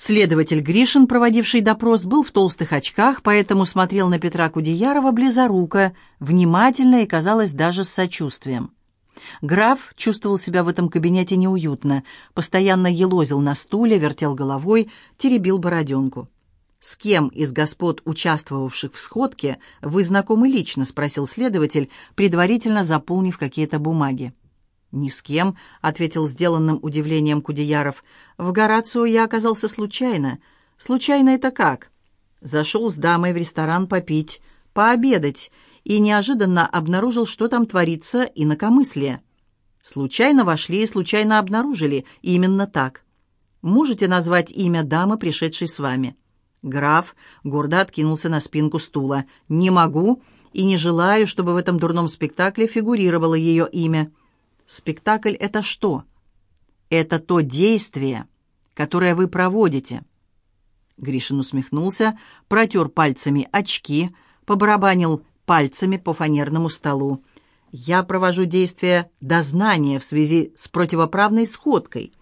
Следователь Гришин, проводивший допрос, был в толстых очках, поэтому смотрел на Петра Кудеярова близоруко, внимательно и, казалось, даже с сочувствием. Граф чувствовал себя в этом кабинете неуютно, постоянно елозил на стуле, вертел головой, теребил бороденку. «С кем из господ, участвовавших в сходке, вы знакомы лично?» — спросил следователь, предварительно заполнив какие-то бумаги. «Ни с кем», — ответил сделанным удивлением Кудеяров. «В Горацио я оказался случайно». «Случайно это как?» «Зашел с дамой в ресторан попить, пообедать, и неожиданно обнаружил, что там творится инакомыслие. Случайно вошли и случайно обнаружили, именно так. Можете назвать имя дамы, пришедшей с вами?» Граф гордо откинулся на спинку стула. «Не могу и не желаю, чтобы в этом дурном спектакле фигурировало ее имя». Спектакль — это что? Это то действие, которое вы проводите. Гришин усмехнулся, протер пальцами очки, побарабанил пальцами по фанерному столу. «Я провожу действие дознания в связи с противоправной сходкой».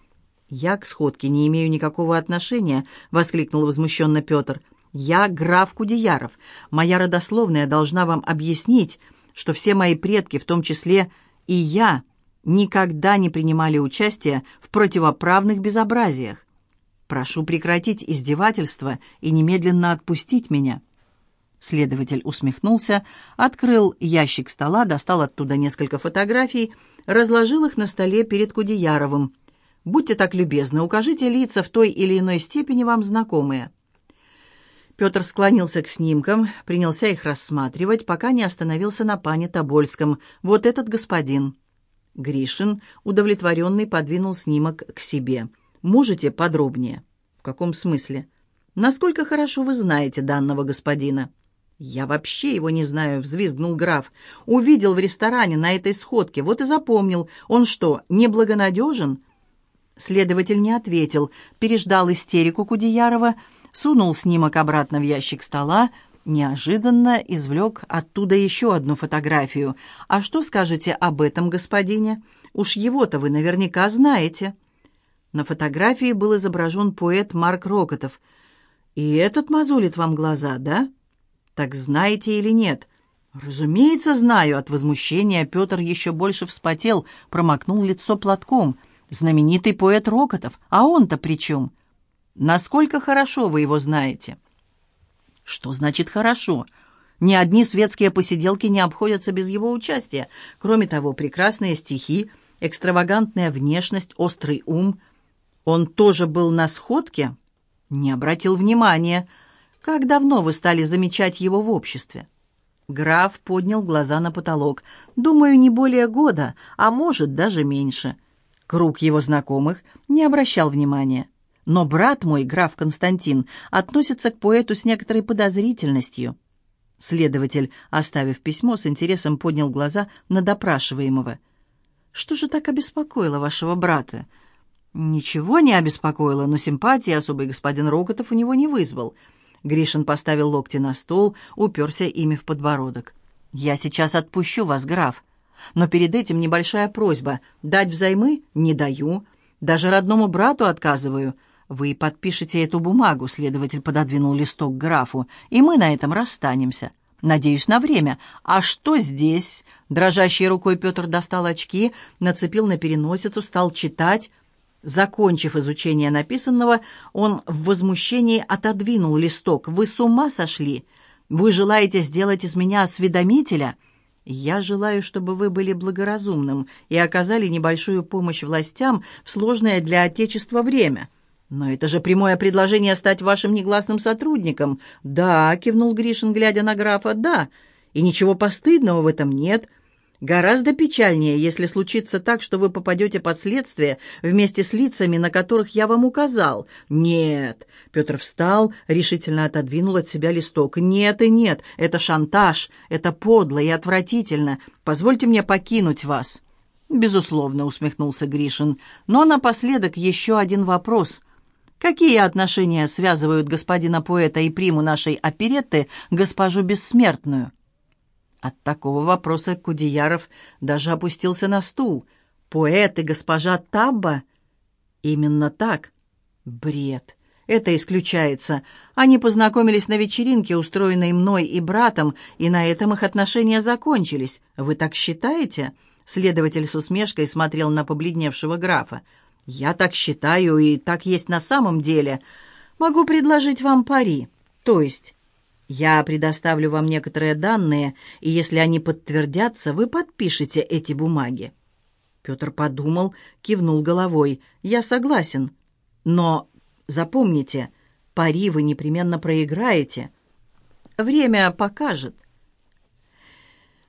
«Я к сходке не имею никакого отношения», — воскликнул возмущенно Петр. «Я граф Кудеяров. Моя родословная должна вам объяснить, что все мои предки, в том числе и я, — никогда не принимали участия в противоправных безобразиях. Прошу прекратить издевательство и немедленно отпустить меня». Следователь усмехнулся, открыл ящик стола, достал оттуда несколько фотографий, разложил их на столе перед Кудеяровым. «Будьте так любезны, укажите лица в той или иной степени вам знакомые». Петр склонился к снимкам, принялся их рассматривать, пока не остановился на пане Тобольском. «Вот этот господин». Гришин, удовлетворенный, подвинул снимок к себе. «Можете подробнее?» «В каком смысле?» «Насколько хорошо вы знаете данного господина?» «Я вообще его не знаю», — взвизгнул граф. «Увидел в ресторане на этой сходке, вот и запомнил. Он что, неблагонадежен?» Следователь не ответил, переждал истерику Кудеярова, сунул снимок обратно в ящик стола, неожиданно извлек оттуда еще одну фотографию. «А что скажете об этом господине? Уж его-то вы наверняка знаете». На фотографии был изображен поэт Марк Рокотов. «И этот мозолит вам глаза, да? Так знаете или нет?» «Разумеется, знаю». От возмущения Петр еще больше вспотел, промокнул лицо платком. «Знаменитый поэт Рокотов. А он-то при чем?» «Насколько хорошо вы его знаете?» Что значит «хорошо»? Ни одни светские посиделки не обходятся без его участия. Кроме того, прекрасные стихи, экстравагантная внешность, острый ум. Он тоже был на сходке? Не обратил внимания. Как давно вы стали замечать его в обществе? Граф поднял глаза на потолок. Думаю, не более года, а может, даже меньше. Круг его знакомых не обращал внимания. Но брат мой, граф Константин, относится к поэту с некоторой подозрительностью. Следователь, оставив письмо, с интересом поднял глаза на допрашиваемого. «Что же так обеспокоило вашего брата?» «Ничего не обеспокоило, но симпатии особый господин Рокотов у него не вызвал». Гришин поставил локти на стол, уперся ими в подбородок. «Я сейчас отпущу вас, граф. Но перед этим небольшая просьба. Дать взаймы не даю. Даже родному брату отказываю. «Вы подпишете эту бумагу», — следователь пододвинул листок к графу, «и мы на этом расстанемся. Надеюсь, на время. А что здесь?» Дрожащей рукой Петр достал очки, нацепил на переносицу, стал читать. Закончив изучение написанного, он в возмущении отодвинул листок. «Вы с ума сошли? Вы желаете сделать из меня осведомителя?» «Я желаю, чтобы вы были благоразумным и оказали небольшую помощь властям в сложное для Отечества время». «Но это же прямое предложение стать вашим негласным сотрудником». «Да», — кивнул Гришин, глядя на графа, — «да. И ничего постыдного в этом нет. Гораздо печальнее, если случится так, что вы попадете под следствие вместе с лицами, на которых я вам указал». «Нет». Петр встал, решительно отодвинул от себя листок. «Нет и нет. Это шантаж. Это подло и отвратительно. Позвольте мне покинуть вас». «Безусловно», — усмехнулся Гришин. «Но напоследок еще один вопрос». Какие отношения связывают господина поэта и приму нашей оперетты, госпожу бессмертную? От такого вопроса Кудеяров даже опустился на стул. Поэт и госпожа Табба? Именно так. Бред. это исключается. Они познакомились на вечеринке, устроенной мной и братом, и на этом их отношения закончились. Вы так считаете?» Следователь с усмешкой смотрел на побледневшего графа. «Я так считаю, и так есть на самом деле. Могу предложить вам пари. То есть, я предоставлю вам некоторые данные, и если они подтвердятся, вы подпишете эти бумаги». Петр подумал, кивнул головой. «Я согласен. Но запомните, пари вы непременно проиграете. Время покажет».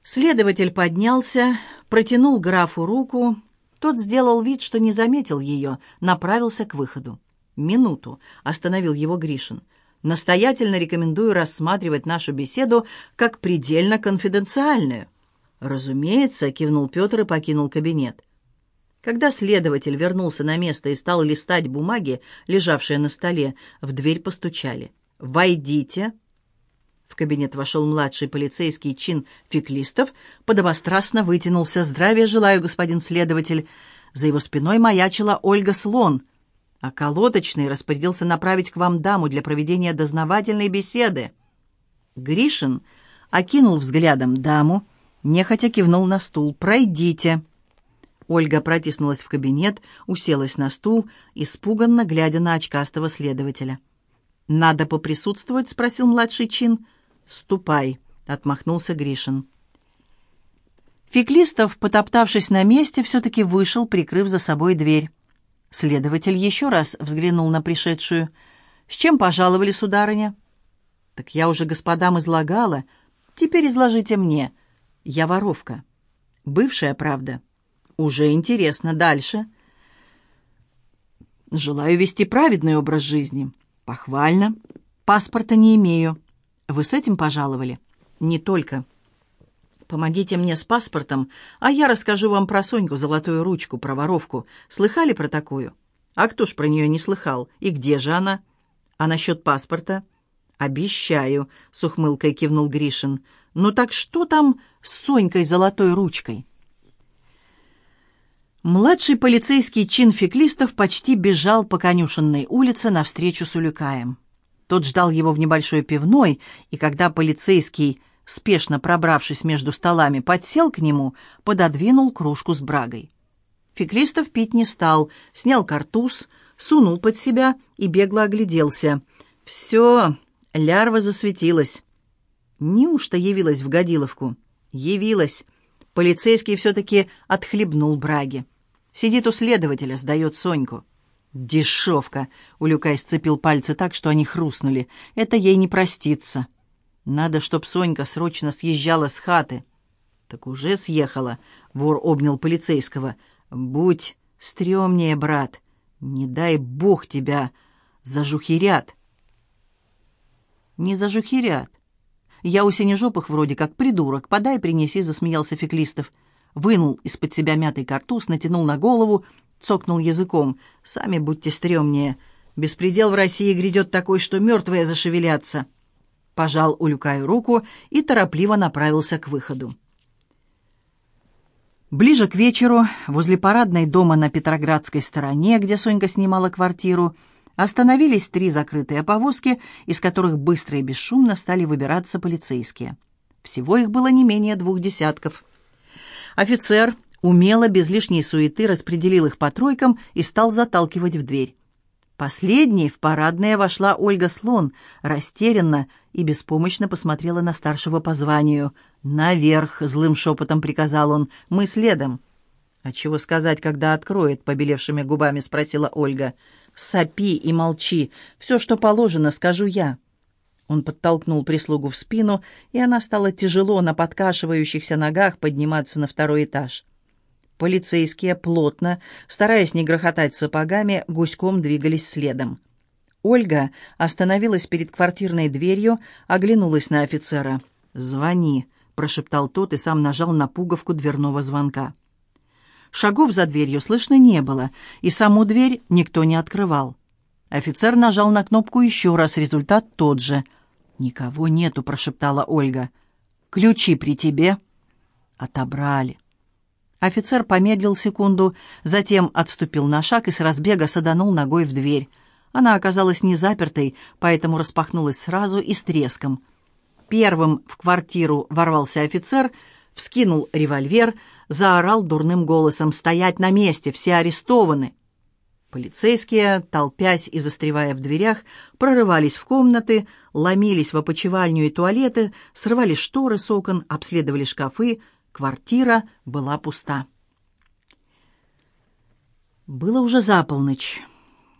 Следователь поднялся, протянул графу руку. Тот сделал вид, что не заметил ее, направился к выходу. «Минуту», — остановил его Гришин. «Настоятельно рекомендую рассматривать нашу беседу как предельно конфиденциальную». «Разумеется», — кивнул Петр и покинул кабинет. Когда следователь вернулся на место и стал листать бумаги, лежавшие на столе, в дверь постучали. «Войдите», в кабинет вошел младший полицейский чин Феклистов, подобострастно вытянулся. «Здравия желаю, господин следователь!» За его спиной маячила Ольга Слон, а колоточный распорядился направить к вам даму для проведения дознавательной беседы. Гришин окинул взглядом даму, нехотя кивнул на стул. «Пройдите!» Ольга протиснулась в кабинет, уселась на стул, испуганно глядя на очкастого следователя. «Надо поприсутствовать?» — спросил младший чин. «Ступай», — отмахнулся Гришин. Феклистов, потоптавшись на месте, все-таки вышел, прикрыв за собой дверь. Следователь еще раз взглянул на пришедшую. «С чем пожаловали, сударыня?» «Так я уже господам излагала. Теперь изложите мне. Я воровка. Бывшая, правда. Уже интересно. Дальше». «Желаю вести праведный образ жизни. Похвально. Паспорта не имею. Вы с этим пожаловали? Не только. Помогите мне с паспортом, а я расскажу вам про Соньку золотую ручку, про воровку. Слыхали про такую? А кто ж про нее не слыхал? И где же она? А насчет паспорта? Обещаю, с ухмылкой кивнул Гришин. Ну так что там с Сонькой золотой ручкой? Младший полицейский чин Феклистов почти бежал по конюшенной улице навстречу с Улюкаем. Тот ждал его в небольшой пивной, и когда полицейский, спешно пробравшись между столами, подсел к нему, пододвинул кружку с брагой. Феклистов пить не стал, снял картуз, сунул под себя и бегло огляделся. «Все, лярва засветилась». Неужто явилась в Годиловку? Явилась. Полицейский все-таки отхлебнул браги. Сидит у следователя, сдает Соньку. «Дешевка!» — Улюкай сцепил пальцы так, что они хрустнули. «Это ей не простится. Надо, чтоб Сонька срочно съезжала с хаты». «Так уже съехала», — вор обнял полицейского. «Будь стрёмнее, брат. Не дай бог тебя зажухерят». «Не зажухерят. Я у синежопых вроде как придурок. Подай, принеси», — засмеялся Феклистов. Вынул из-под себя мятый картуз, натянул на голову, цокнул языком. «Сами будьте стрёмнее. Беспредел в России грядет такой, что мертвые зашевелятся». Пожал Улюкаю руку и торопливо направился к выходу. Ближе к вечеру, возле парадной дома на Петроградской стороне, где Сонька снимала квартиру, остановились три закрытые повозки, из которых быстро и бесшумно стали выбираться полицейские. Всего их было не менее двух десятков. Офицер, умело, без лишней суеты, распределил их по тройкам и стал заталкивать в дверь. Последней в парадное вошла Ольга Слон, растерянно и беспомощно посмотрела на старшего по званию. «Наверх!» — злым шепотом приказал он. «Мы следом». «А чего сказать, когда откроет?» — побелевшими губами спросила Ольга. «Сопи и молчи. Все, что положено, скажу я». Он подтолкнул прислугу в спину, и она стала тяжело на подкашивающихся ногах подниматься на второй этаж. Полицейские плотно, стараясь не грохотать сапогами, гуськом двигались следом. Ольга остановилась перед квартирной дверью, оглянулась на офицера. «Звони», — прошептал тот и сам нажал на пуговку дверного звонка. Шагов за дверью слышно не было, и саму дверь никто не открывал. Офицер нажал на кнопку еще раз, результат тот же. «Никого нету», — прошептала Ольга. «Ключи при тебе?» «Отобрали». Офицер помедлил секунду, затем отступил на шаг и с разбега саданул ногой в дверь. Она оказалась не запертой, поэтому распахнулась сразу и с треском. Первым в квартиру ворвался офицер, вскинул револьвер, заорал дурным голосом «Стоять на месте! Все арестованы!» Полицейские, толпясь и застревая в дверях, прорывались в комнаты, ломились в опочивальню и туалеты, срывали шторы с окон, обследовали шкафы. Квартира была пуста. Было уже за полночь.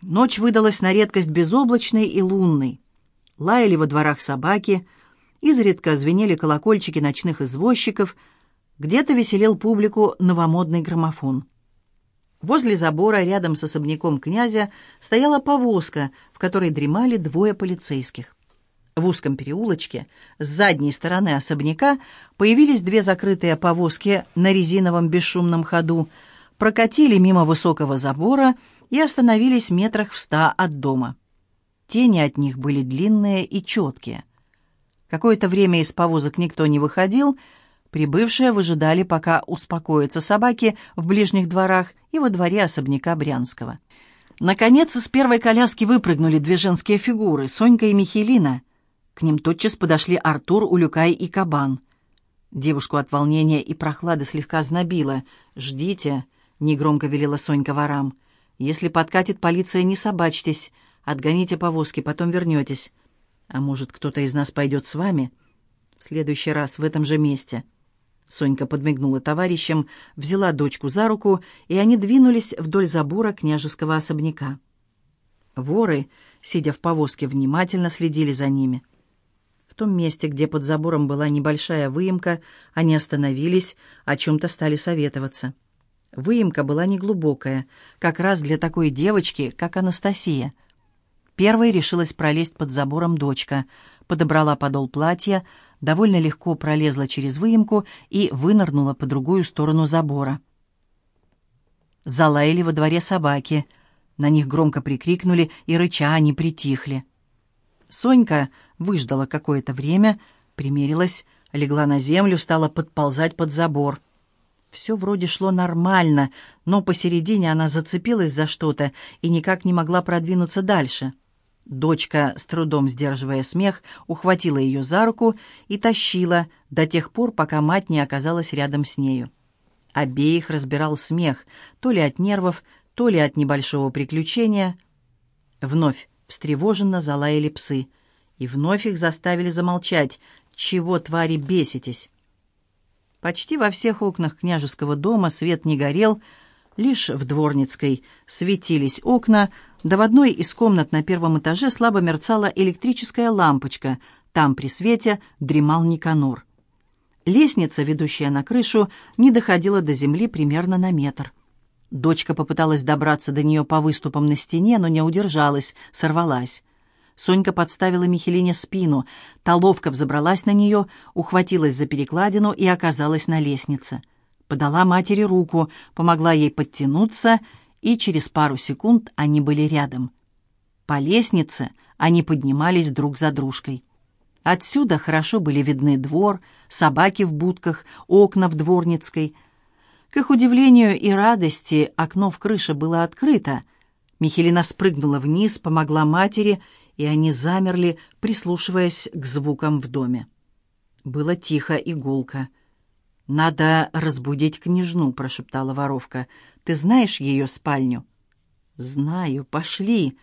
Ночь выдалась на редкость безоблачной и лунной. Лаяли во дворах собаки, изредка звенели колокольчики ночных извозчиков, где-то веселел публику новомодный граммофон. Возле забора, рядом с особняком князя, стояла повозка, в которой дремали двое полицейских. В узком переулочке с задней стороны особняка появились две закрытые повозки на резиновом бесшумном ходу, прокатили мимо высокого забора и остановились метрах в ста от дома. Тени от них были длинные и четкие. Какое-то время из повозок никто не выходил, Прибывшие выжидали, пока успокоятся собаки в ближних дворах и во дворе особняка Брянского. Наконец, из первой коляски выпрыгнули две женские фигуры — Сонька и Михелина. К ним тотчас подошли Артур, Улюкай и Кабан. Девушку от волнения и прохлады слегка знобило. «Ждите», — негромко велела Сонька ворам. «Если подкатит полиция, не собачьтесь. Отгоните повозки, потом вернетесь. А может, кто-то из нас пойдет с вами? В следующий раз в этом же месте». Сонька подмигнула товарищам, взяла дочку за руку, и они двинулись вдоль забора княжеского особняка. Воры, сидя в повозке, внимательно следили за ними. Том месте, где под забором была небольшая выемка, они остановились, о чем-то стали советоваться. Выемка была неглубокая, как раз для такой девочки, как Анастасия. Первой решилась пролезть под забором дочка, подобрала подол платья, довольно легко пролезла через выемку и вынырнула по другую сторону забора. Залаяли во дворе собаки. На них громко прикрикнули, и рыча они притихли. Сонька выждала какое-то время, примерилась, легла на землю, стала подползать под забор. Все вроде шло нормально, но посередине она зацепилась за что-то и никак не могла продвинуться дальше — Дочка, с трудом сдерживая смех, ухватила ее за руку и тащила до тех пор, пока мать не оказалась рядом с нею. Обеих разбирал смех, то ли от нервов, то ли от небольшого приключения. Вновь встревоженно залаяли псы, и вновь их заставили замолчать. «Чего, твари, беситесь?» Почти во всех окнах княжеского дома свет не горел, Лишь в Дворницкой светились окна, да в одной из комнат на первом этаже слабо мерцала электрическая лампочка. Там при свете дремал Никанор. Лестница, ведущая на крышу, не доходила до земли примерно на метр. Дочка попыталась добраться до нее по выступам на стене, но не удержалась, сорвалась. Сонька подставила Михелине спину. Та взобралась на нее, ухватилась за перекладину и оказалась на лестнице подала матери руку, помогла ей подтянуться, и через пару секунд они были рядом. По лестнице они поднимались друг за дружкой. Отсюда хорошо были видны двор, собаки в будках, окна в дворницкой. К их удивлению и радости окно в крыше было открыто. Михелина спрыгнула вниз, помогла матери, и они замерли, прислушиваясь к звукам в доме. Было тихо и гулко. «Надо разбудить княжну», — прошептала воровка. «Ты знаешь ее спальню?» «Знаю. Пошли».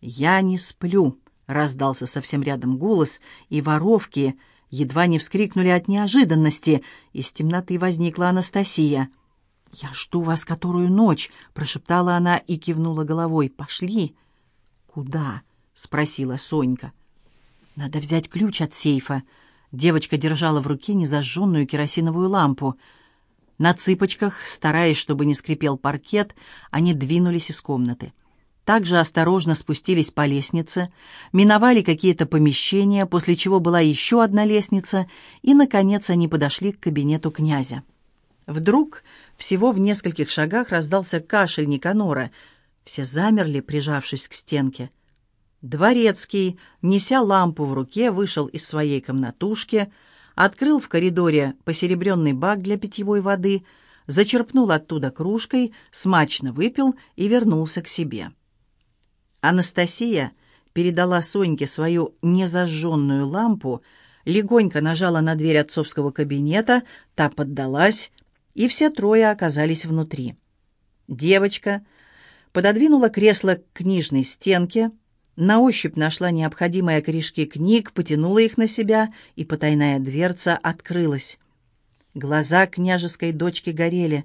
«Я не сплю», — раздался совсем рядом голос, и воровки едва не вскрикнули от неожиданности. Из темноты возникла Анастасия. «Я жду вас которую ночь», — прошептала она и кивнула головой. «Пошли». «Куда?» — спросила Сонька. «Надо взять ключ от сейфа». Девочка держала в руке незажженную керосиновую лампу. На цыпочках, стараясь, чтобы не скрипел паркет, они двинулись из комнаты. Также осторожно спустились по лестнице, миновали какие-то помещения, после чего была еще одна лестница, и, наконец, они подошли к кабинету князя. Вдруг, всего в нескольких шагах, раздался кашель Никанора. Все замерли, прижавшись к стенке. Дворецкий, неся лампу в руке, вышел из своей комнатушки, открыл в коридоре посеребренный бак для питьевой воды, зачерпнул оттуда кружкой, смачно выпил и вернулся к себе. Анастасия передала Соньке свою незажженную лампу, легонько нажала на дверь отцовского кабинета, та поддалась, и все трое оказались внутри. Девочка пододвинула кресло к книжной стенке, на ощупь нашла необходимые корешки книг, потянула их на себя, и потайная дверца открылась. Глаза княжеской дочки горели.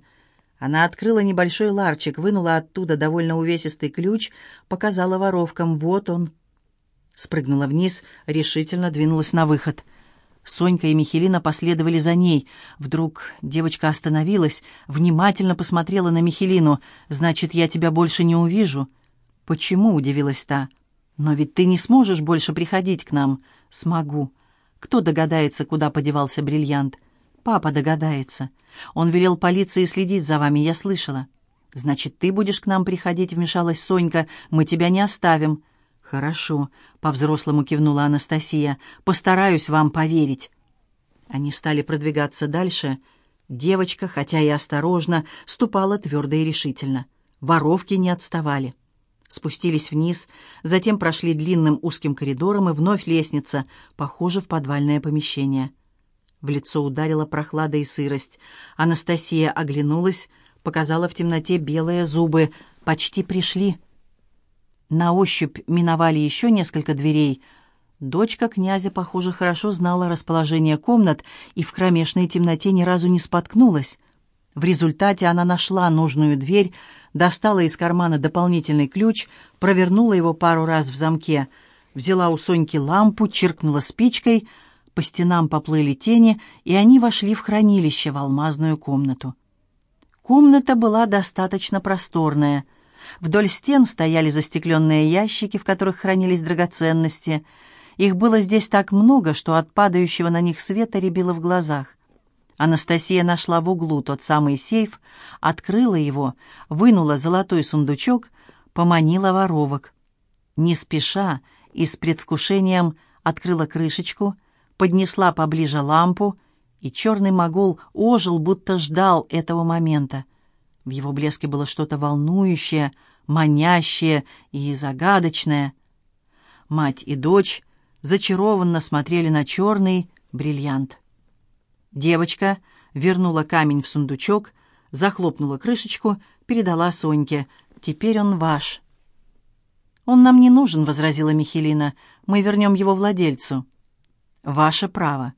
Она открыла небольшой ларчик, вынула оттуда довольно увесистый ключ, показала воровкам «Вот он». Спрыгнула вниз, решительно двинулась на выход — Сонька и Михелина последовали за ней. Вдруг девочка остановилась, внимательно посмотрела на Михелину. «Значит, я тебя больше не увижу». «Почему?» — удивилась та. «Но ведь ты не сможешь больше приходить к нам». «Смогу». «Кто догадается, куда подевался бриллиант?» «Папа догадается. Он велел полиции следить за вами, я слышала». «Значит, ты будешь к нам приходить», — вмешалась Сонька. «Мы тебя не оставим». «Хорошо», — по-взрослому кивнула Анастасия. «Постараюсь вам поверить». Они стали продвигаться дальше. Девочка, хотя и осторожно, ступала твердо и решительно. Воровки не отставали. Спустились вниз, затем прошли длинным узким коридором, и вновь лестница, похоже, в подвальное помещение. В лицо ударила прохлада и сырость. Анастасия оглянулась, показала в темноте белые зубы. «Почти пришли». На ощупь миновали еще несколько дверей. Дочка князя, похоже, хорошо знала расположение комнат и в кромешной темноте ни разу не споткнулась. В результате она нашла нужную дверь, достала из кармана дополнительный ключ, провернула его пару раз в замке, взяла у Соньки лампу, чиркнула спичкой, по стенам поплыли тени, и они вошли в хранилище, в алмазную комнату. Комната была достаточно просторная — Вдоль стен стояли застекленные ящики, в которых хранились драгоценности. Их было здесь так много, что от падающего на них света рябило в глазах. Анастасия нашла в углу тот самый сейф, открыла его, вынула золотой сундучок, поманила воровок. Не спеша и с предвкушением открыла крышечку, поднесла поближе лампу, и черный могол ожил, будто ждал этого момента. В его блеске было что-то волнующее, манящее и загадочное. Мать и дочь зачарованно смотрели на черный бриллиант. Девочка вернула камень в сундучок, захлопнула крышечку, передала Соньке. «Теперь он ваш». «Он нам не нужен», — возразила Михелина. «Мы вернем его владельцу». «Ваше право».